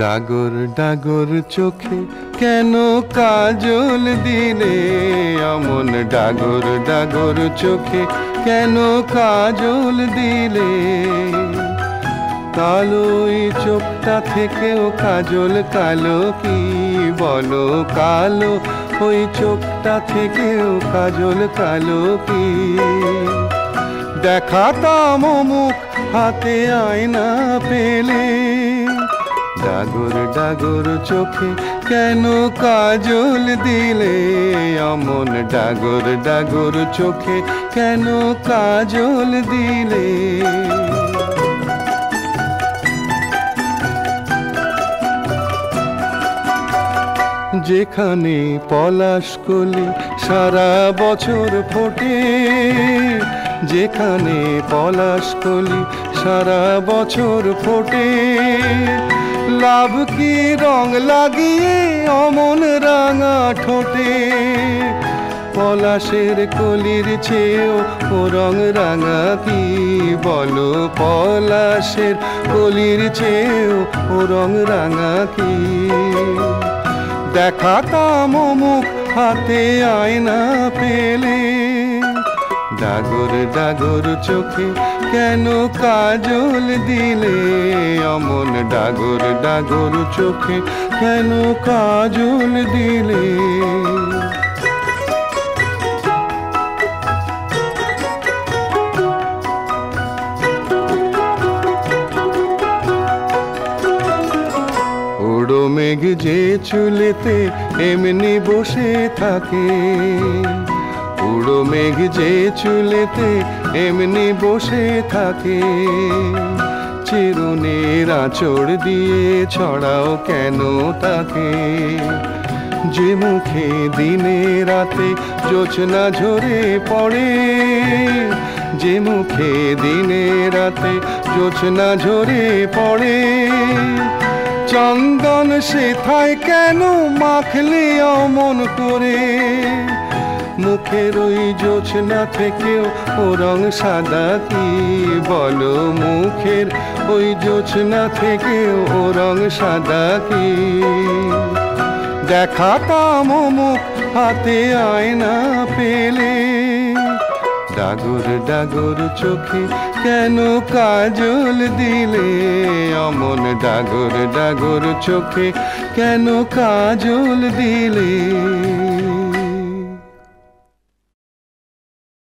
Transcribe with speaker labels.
Speaker 1: ডাগর ডাগর চোখে কেন কাজল দিলে? অমন ডাগর ডাগর চোখে কেন কাজল দিলে? কালোই চোখটা থেকেও কাজল কালো কি বলো? কালো ওই চোখটা থেকেও কাজল কালো কি? দেখাতাম মুখ হাতে আয়না পেলে। ডাগর ডাগর চোখে কেন কাজল দিলে? অমন ডাগর ডাগর চোখে কেন কাজল দিলে? যেখানে পলাশ কলি সারা বছর ফোটে, যেখানে পলাশ কলি সারা বছর ফোটে। লাভ কি রং লাগিয়ে অমন রাঙা ঠোঁটে? পলাশের কলির চেয়েও ও রং রাঙা কি বলো? পলাশের কলির চেয়েও ও রং রাঙা কি? দেখাতাম মুখ হাতে আয়না পেলে। ডাগর ডাগর চোখে কেন কাজল দিলে? অমন ডাগর ডাগর চোখে কেন কাজল দিলে? উড়ো মেঘ যে চুলেতে এমনি বসে থাকে। উড়ো মেঘ যে চুলেতে এমনি বসে থাকে। চিরুনির আঁচড় দিয়ে ছড়াও কেন তাকে? যে মুখে দিনে রাতে জোছনা ঝরে পড়ে, যে মুখে দিনে রাতে জোছনা ঝরে পড়ে, চন্দন সেথায় কেন মাখলে অমন করে? মুখের ওই জোছনা থেকেও ও রং সাদা কি বলো? মুখের ওই জোছনা থেকেও ও রং সাদা কি? দেখাতাম মুখ হাতে আয়না পেলে। ডাগর ডাগর চোখে কেন কাজল দিলে? অমন ডাগর ডাগর চোখে কেন কাজল দিলে?